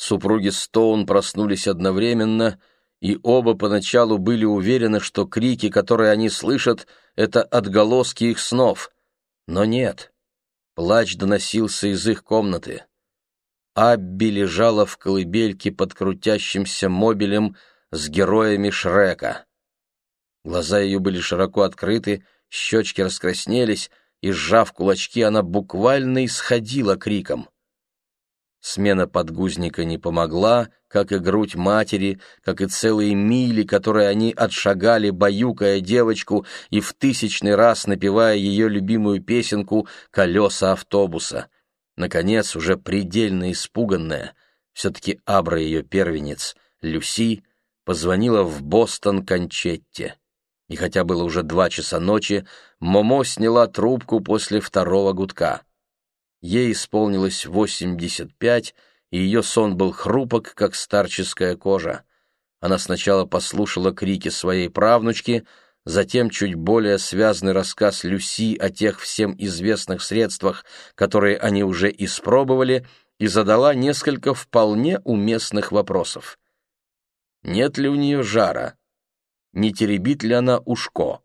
Супруги Стоун проснулись одновременно, и оба поначалу были уверены, что крики, которые они слышат, — это отголоски их снов. Но нет. Плач доносился из их комнаты. Абби лежала в колыбельке под крутящимся мобилем с героями Шрека. Глаза ее были широко открыты, щечки раскраснелись, и, сжав кулачки, она буквально исходила криком. Смена подгузника не помогла, как и грудь матери, как и целые мили, которые они отшагали, баюкая девочку и в тысячный раз напевая ее любимую песенку «Колеса автобуса». Наконец, уже предельно испуганная, все-таки Абра ее первенец, Люси, позвонила в Бостон Кончетте. И хотя было уже два часа ночи, Момо сняла трубку после второго гудка. Ей исполнилось восемьдесят пять, и ее сон был хрупок, как старческая кожа. Она сначала послушала крики своей правнучки, затем чуть более связанный рассказ Люси о тех всем известных средствах, которые они уже испробовали, и задала несколько вполне уместных вопросов. Нет ли у нее жара? Не теребит ли она ушко?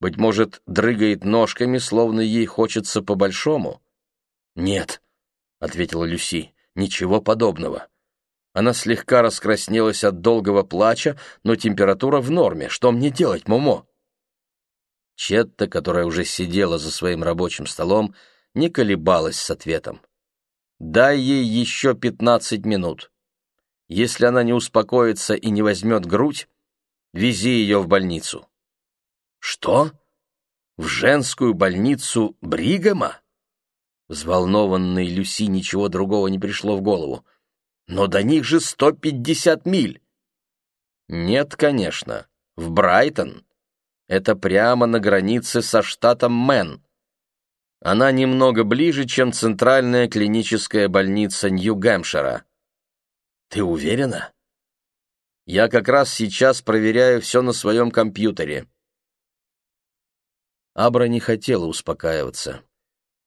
Быть может, дрыгает ножками, словно ей хочется по-большому? «Нет», — ответила Люси, — «ничего подобного». Она слегка раскраснелась от долгого плача, но температура в норме. Что мне делать, Момо? Четта, которая уже сидела за своим рабочим столом, не колебалась с ответом. «Дай ей еще пятнадцать минут. Если она не успокоится и не возьмет грудь, вези ее в больницу». «Что? В женскую больницу Бригама?» Взволнованной Люси ничего другого не пришло в голову. «Но до них же сто пятьдесят миль!» «Нет, конечно. В Брайтон. Это прямо на границе со штатом Мэн. Она немного ближе, чем центральная клиническая больница Нью-Гэмпшира». «Ты уверена?» «Я как раз сейчас проверяю все на своем компьютере». Абра не хотела успокаиваться.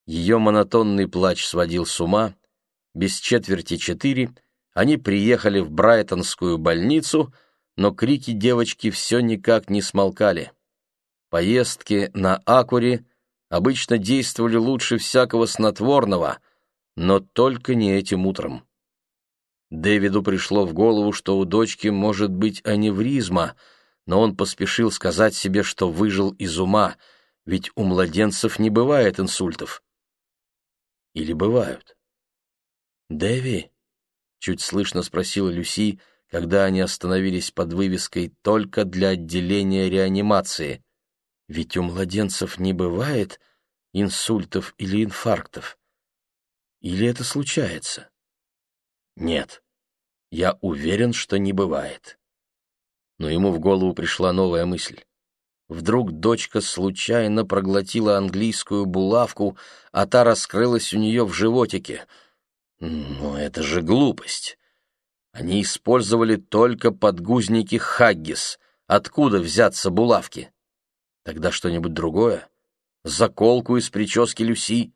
Ее монотонный плач сводил с ума. Без четверти четыре они приехали в Брайтонскую больницу, но крики девочки все никак не смолкали. Поездки на Акуре обычно действовали лучше всякого снотворного, но только не этим утром. Дэвиду пришло в голову, что у дочки может быть аневризма, но он поспешил сказать себе, что выжил из ума — ведь у младенцев не бывает инсультов. Или бывают? «Дэви?» — чуть слышно спросила Люси, когда они остановились под вывеской «Только для отделения реанимации». «Ведь у младенцев не бывает инсультов или инфарктов. Или это случается?» «Нет, я уверен, что не бывает». Но ему в голову пришла новая мысль. Вдруг дочка случайно проглотила английскую булавку, а та раскрылась у нее в животике. Но это же глупость. Они использовали только подгузники Хаггис. Откуда взяться булавки? Тогда что-нибудь другое? Заколку из прически Люси?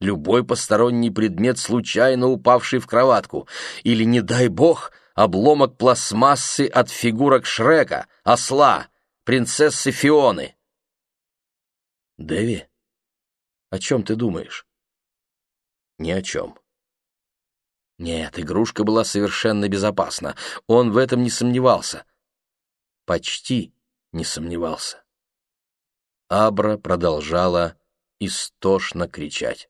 Любой посторонний предмет, случайно упавший в кроватку? Или, не дай бог, обломок пластмассы от фигурок Шрека, осла, принцессы Фионы. Дэви, о чем ты думаешь? Ни о чем. Нет, игрушка была совершенно безопасна. Он в этом не сомневался. Почти не сомневался. Абра продолжала истошно кричать.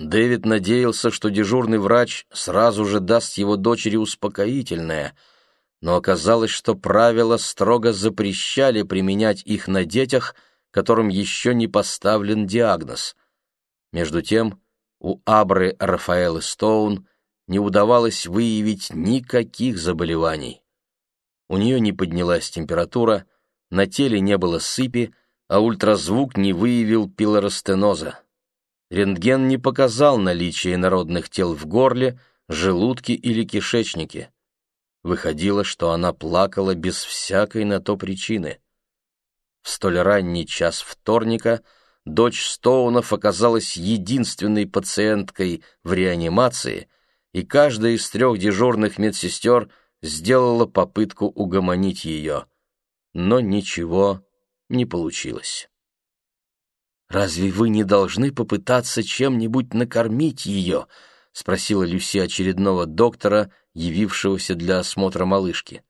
Дэвид надеялся, что дежурный врач сразу же даст его дочери успокоительное, но оказалось, что правила строго запрещали применять их на детях, которым еще не поставлен диагноз. Между тем, у Абры Рафаэлы Стоун не удавалось выявить никаких заболеваний. У нее не поднялась температура, на теле не было сыпи, а ультразвук не выявил пилоростеноза. Рентген не показал наличие народных тел в горле, желудке или кишечнике. Выходило, что она плакала без всякой на то причины. В столь ранний час вторника дочь Стоунов оказалась единственной пациенткой в реанимации, и каждая из трех дежурных медсестер сделала попытку угомонить ее. Но ничего не получилось. «Разве вы не должны попытаться чем-нибудь накормить ее?» — спросила Люси очередного доктора, явившегося для осмотра малышки.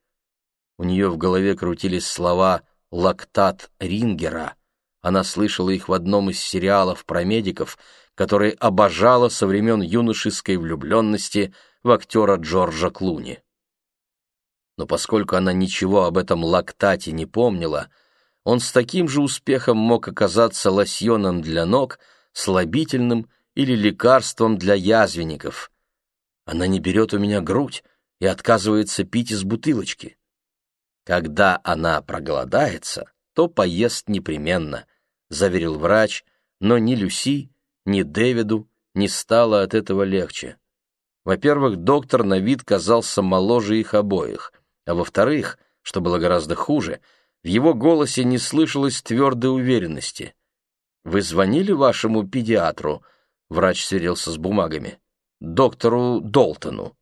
У нее в голове крутились слова «лактат Рингера». Она слышала их в одном из сериалов про медиков, который обожала со времен юношеской влюбленности в актера Джорджа Клуни. Но поскольку она ничего об этом лактате не помнила, он с таким же успехом мог оказаться лосьоном для ног, слабительным или лекарством для язвенников. Она не берет у меня грудь и отказывается пить из бутылочки. Когда она проголодается, то поест непременно, заверил врач, но ни Люси, ни Дэвиду не стало от этого легче. Во-первых, доктор на вид казался моложе их обоих, а во-вторых, что было гораздо хуже, в его голосе не слышалось твердой уверенности. «Вы звонили вашему педиатру?» Врач сверился с бумагами. «Доктору Долтону».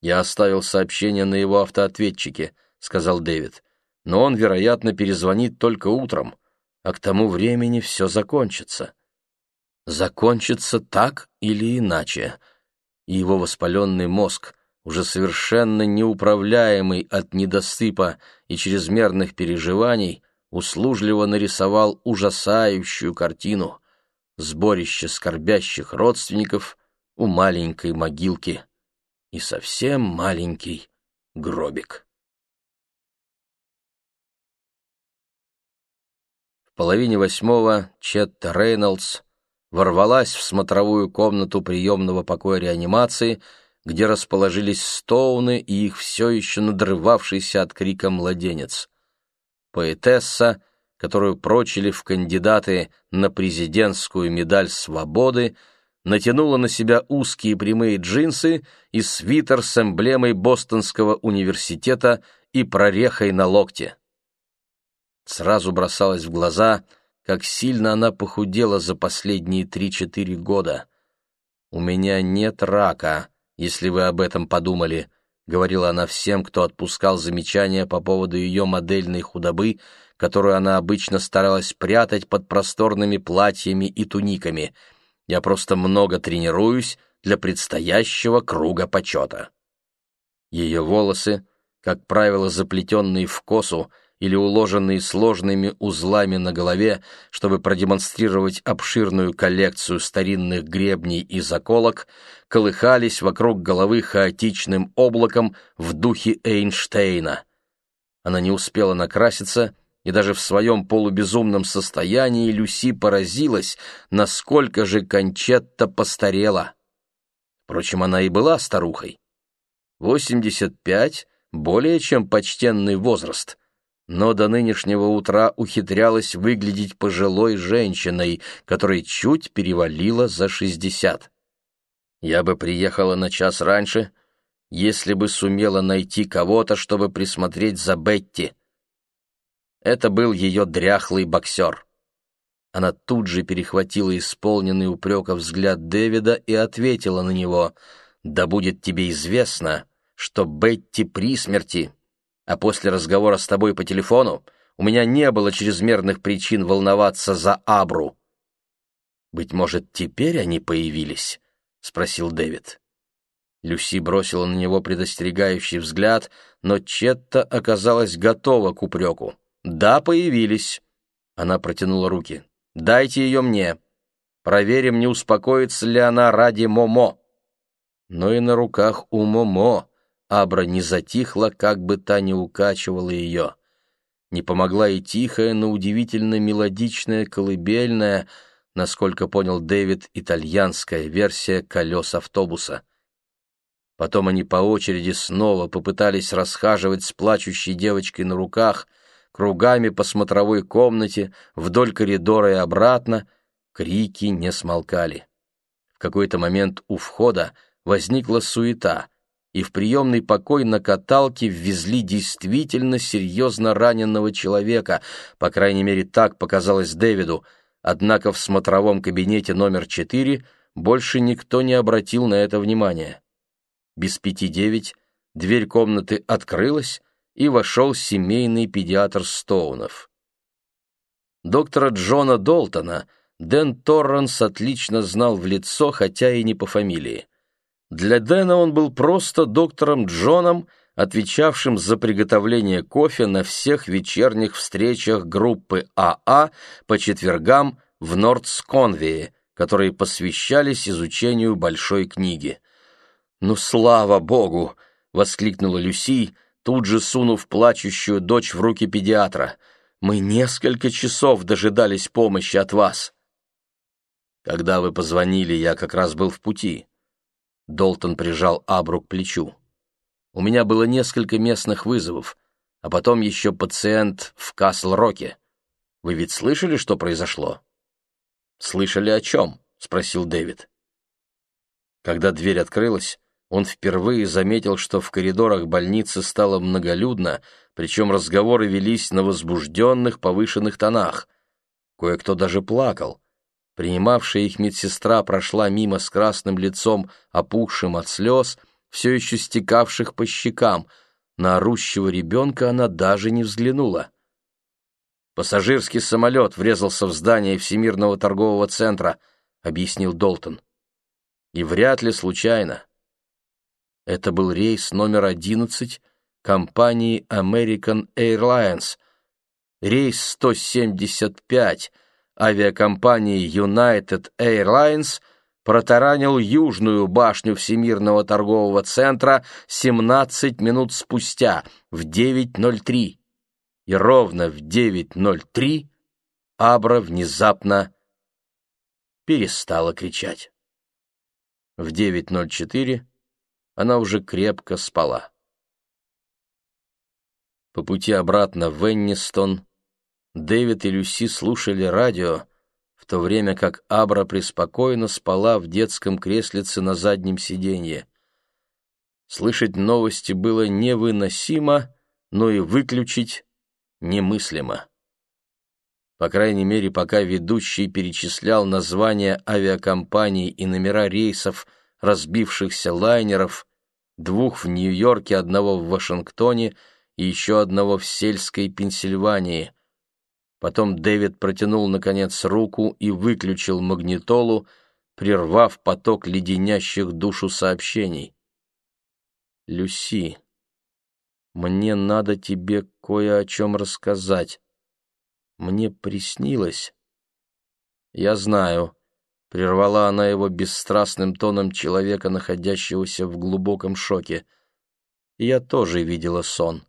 «Я оставил сообщение на его автоответчике», — сказал Дэвид. «Но он, вероятно, перезвонит только утром, а к тому времени все закончится». «Закончится так или иначе», и его воспаленный мозг, уже совершенно неуправляемый от недосыпа и чрезмерных переживаний, услужливо нарисовал ужасающую картину сборище скорбящих родственников у маленькой могилки и совсем маленький гробик. В половине восьмого Четта Рейнольдс ворвалась в смотровую комнату приемного покоя реанимации, где расположились Стоуны и их все еще надрывавшийся от крика младенец. Поэтесса, которую прочили в кандидаты на президентскую медаль свободы, натянула на себя узкие прямые джинсы и свитер с эмблемой Бостонского университета и прорехой на локте. Сразу бросалось в глаза, как сильно она похудела за последние три-четыре года. «У меня нет рака», если вы об этом подумали», — говорила она всем, кто отпускал замечания по поводу ее модельной худобы, которую она обычно старалась прятать под просторными платьями и туниками. «Я просто много тренируюсь для предстоящего круга почета». Ее волосы, как правило, заплетенные в косу, или уложенные сложными узлами на голове, чтобы продемонстрировать обширную коллекцию старинных гребней и заколок, колыхались вокруг головы хаотичным облаком в духе Эйнштейна. Она не успела накраситься, и даже в своем полубезумном состоянии Люси поразилась, насколько же Кончетта постарела. Впрочем, она и была старухой. Восемьдесят пять — более чем почтенный возраст но до нынешнего утра ухитрялась выглядеть пожилой женщиной, которой чуть перевалило за шестьдесят. Я бы приехала на час раньше, если бы сумела найти кого-то, чтобы присмотреть за Бетти. Это был ее дряхлый боксер. Она тут же перехватила исполненный упрека взгляд Дэвида и ответила на него, «Да будет тебе известно, что Бетти при смерти» а после разговора с тобой по телефону у меня не было чрезмерных причин волноваться за Абру. «Быть может, теперь они появились?» — спросил Дэвид. Люси бросила на него предостерегающий взгляд, но Четта оказалась готова к упреку. «Да, появились». Она протянула руки. «Дайте ее мне. Проверим, не успокоится ли она ради Момо». Но и на руках у Момо Абра не затихла, как бы та ни укачивала ее. Не помогла и тихая, но удивительно мелодичная колыбельная, насколько понял Дэвид, итальянская версия колес автобуса. Потом они по очереди снова попытались расхаживать с плачущей девочкой на руках, кругами по смотровой комнате, вдоль коридора и обратно. Крики не смолкали. В какой-то момент у входа возникла суета — и в приемный покой на каталке ввезли действительно серьезно раненого человека, по крайней мере, так показалось Дэвиду. однако в смотровом кабинете номер 4 больше никто не обратил на это внимания. Без пяти девять дверь комнаты открылась, и вошел семейный педиатр Стоунов. Доктора Джона Долтона Дэн Торренс отлично знал в лицо, хотя и не по фамилии. Для Дэна он был просто доктором Джоном, отвечавшим за приготовление кофе на всех вечерних встречах группы АА а по четвергам в Нордсконвее, которые посвящались изучению большой книги. «Ну, слава богу!» — воскликнула Люси, тут же сунув плачущую дочь в руки педиатра. «Мы несколько часов дожидались помощи от вас». «Когда вы позвонили, я как раз был в пути». Долтон прижал Абру к плечу. «У меня было несколько местных вызовов, а потом еще пациент в Касл-Роке. Вы ведь слышали, что произошло?» «Слышали о чем?» — спросил Дэвид. Когда дверь открылась, он впервые заметил, что в коридорах больницы стало многолюдно, причем разговоры велись на возбужденных повышенных тонах. Кое-кто даже плакал. Принимавшая их медсестра прошла мимо с красным лицом, опухшим от слез, все еще стекавших по щекам. На орущего ребенка она даже не взглянула. «Пассажирский самолет врезался в здание Всемирного торгового центра», — объяснил Долтон. «И вряд ли случайно. Это был рейс номер 11 компании American Airlines, рейс 175 авиакомпании United Airlines протаранил южную башню Всемирного торгового центра 17 минут спустя в 9.03. И ровно в 9.03 Абра внезапно перестала кричать. В 9.04 она уже крепко спала. По пути обратно в Эннистон Дэвид и Люси слушали радио, в то время как Абра преспокойно спала в детском креслице на заднем сиденье. Слышать новости было невыносимо, но и выключить немыслимо. По крайней мере, пока ведущий перечислял названия авиакомпаний и номера рейсов разбившихся лайнеров, двух в Нью-Йорке, одного в Вашингтоне и еще одного в сельской Пенсильвании. Потом Дэвид протянул, наконец, руку и выключил магнитолу, прервав поток леденящих душу сообщений. «Люси, мне надо тебе кое о чем рассказать. Мне приснилось...» «Я знаю», Прервала она его бесстрастным тоном человека, находящегося в глубоком шоке. я тоже видела сон.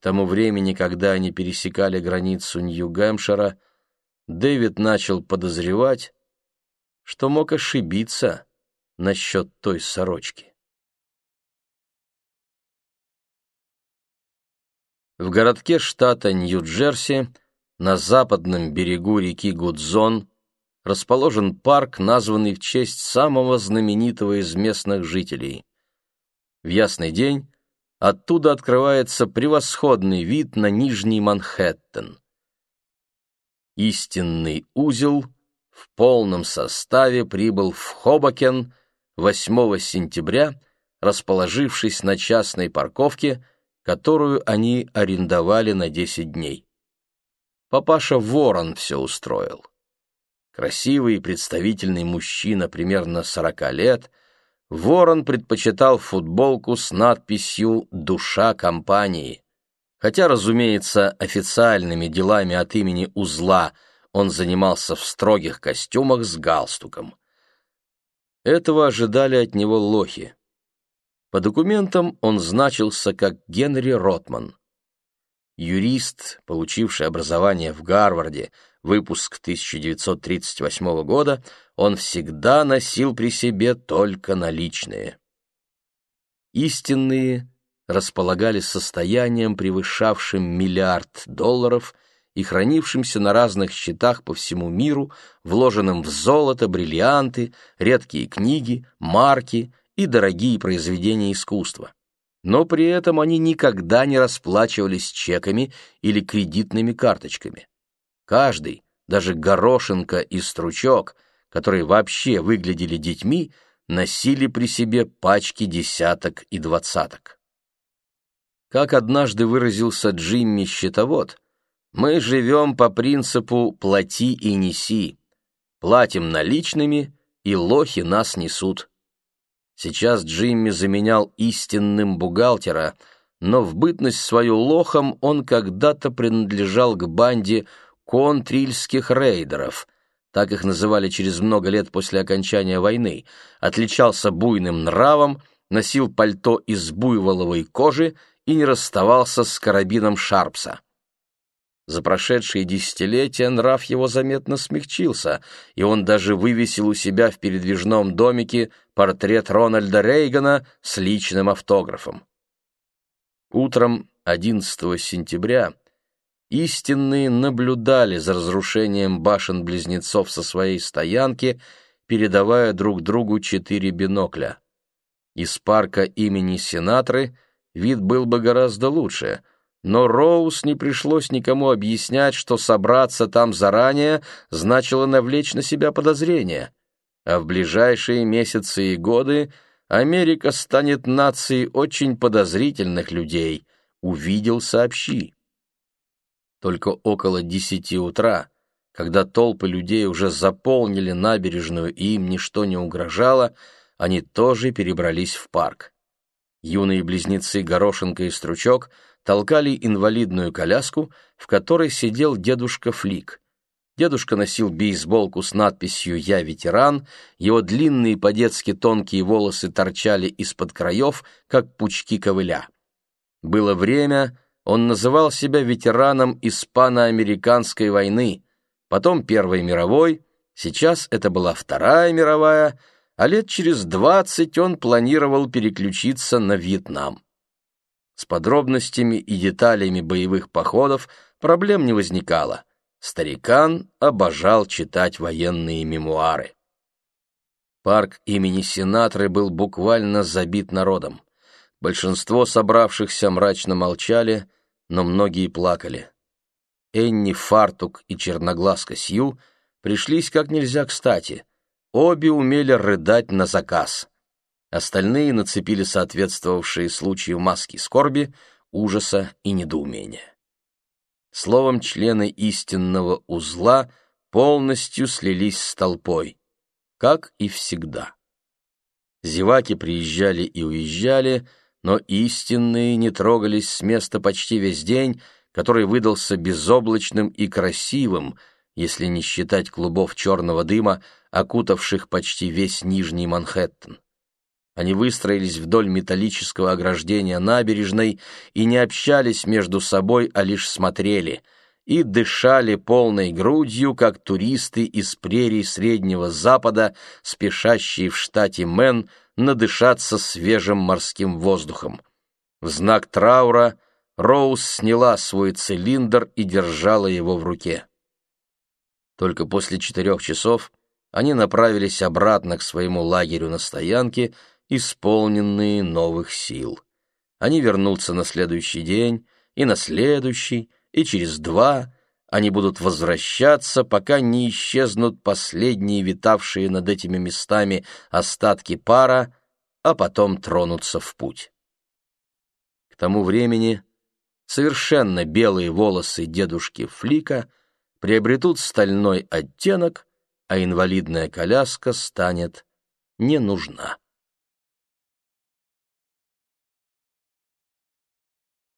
К тому времени, когда они пересекали границу Нью-Гэмпшира, Дэвид начал подозревать, что мог ошибиться насчет той сорочки. В городке штата Нью-Джерси на западном берегу реки Гудзон расположен парк, названный в честь самого знаменитого из местных жителей. В ясный день оттуда открывается превосходный вид на Нижний Манхэттен. Истинный узел в полном составе прибыл в Хобокен 8 сентября, расположившись на частной парковке, которую они арендовали на 10 дней. Папаша Ворон все устроил. Красивый и представительный мужчина примерно сорока лет, Ворон предпочитал футболку с надписью «Душа компании». Хотя, разумеется, официальными делами от имени узла он занимался в строгих костюмах с галстуком. Этого ожидали от него лохи. По документам он значился как Генри Ротман. Юрист, получивший образование в Гарварде, выпуск 1938 года, он всегда носил при себе только наличные. Истинные располагали состоянием, превышавшим миллиард долларов и хранившимся на разных счетах по всему миру, вложенным в золото, бриллианты, редкие книги, марки и дорогие произведения искусства. Но при этом они никогда не расплачивались чеками или кредитными карточками. Каждый, Даже горошинка и стручок, которые вообще выглядели детьми, носили при себе пачки десяток и двадцаток. Как однажды выразился Джимми Щитовод, мы живем по принципу «плати и неси». Платим наличными, и лохи нас несут. Сейчас Джимми заменял истинным бухгалтера, но в бытность свою лохом он когда-то принадлежал к банде контрильских рейдеров, так их называли через много лет после окончания войны, отличался буйным нравом, носил пальто из буйволовой кожи и не расставался с карабином Шарпса. За прошедшие десятилетия нрав его заметно смягчился, и он даже вывесил у себя в передвижном домике портрет Рональда Рейгана с личным автографом. Утром 11 сентября истинные наблюдали за разрушением башен-близнецов со своей стоянки, передавая друг другу четыре бинокля. Из парка имени Сенатры вид был бы гораздо лучше, но Роуз не пришлось никому объяснять, что собраться там заранее значило навлечь на себя подозрения, а в ближайшие месяцы и годы Америка станет нацией очень подозрительных людей. Увидел, сообщи. Только около десяти утра, когда толпы людей уже заполнили набережную и им ничто не угрожало, они тоже перебрались в парк. Юные близнецы Горошенко и Стручок толкали инвалидную коляску, в которой сидел дедушка Флик. Дедушка носил бейсболку с надписью «Я ветеран», его длинные по-детски тонкие волосы торчали из-под краев, как пучки ковыля. Было время, он называл себя ветераном испано-американской войны, потом Первой мировой, сейчас это была Вторая мировая, а лет через двадцать он планировал переключиться на Вьетнам. С подробностями и деталями боевых походов проблем не возникало. Старикан обожал читать военные мемуары. Парк имени Сенатры был буквально забит народом. Большинство собравшихся мрачно молчали, но многие плакали. Энни Фартук и Черноглазка Сью пришлись как нельзя кстати. Обе умели рыдать на заказ. Остальные нацепили соответствовавшие случаю маски скорби, ужаса и недоумения. Словом, члены истинного узла полностью слились с толпой, как и всегда. Зеваки приезжали и уезжали, но истинные не трогались с места почти весь день, который выдался безоблачным и красивым, если не считать клубов черного дыма, окутавших почти весь Нижний Манхэттен. Они выстроились вдоль металлического ограждения набережной и не общались между собой, а лишь смотрели, и дышали полной грудью, как туристы из прерий Среднего Запада, спешащие в штате Мэн надышаться свежим морским воздухом. В знак траура Роуз сняла свой цилиндр и держала его в руке. Только после четырех часов они направились обратно к своему лагерю на стоянке, исполненные новых сил. Они вернутся на следующий день, и на следующий, и через два они будут возвращаться, пока не исчезнут последние витавшие над этими местами остатки пара, а потом тронутся в путь. К тому времени совершенно белые волосы дедушки Флика приобретут стальной оттенок, а инвалидная коляска станет не нужна.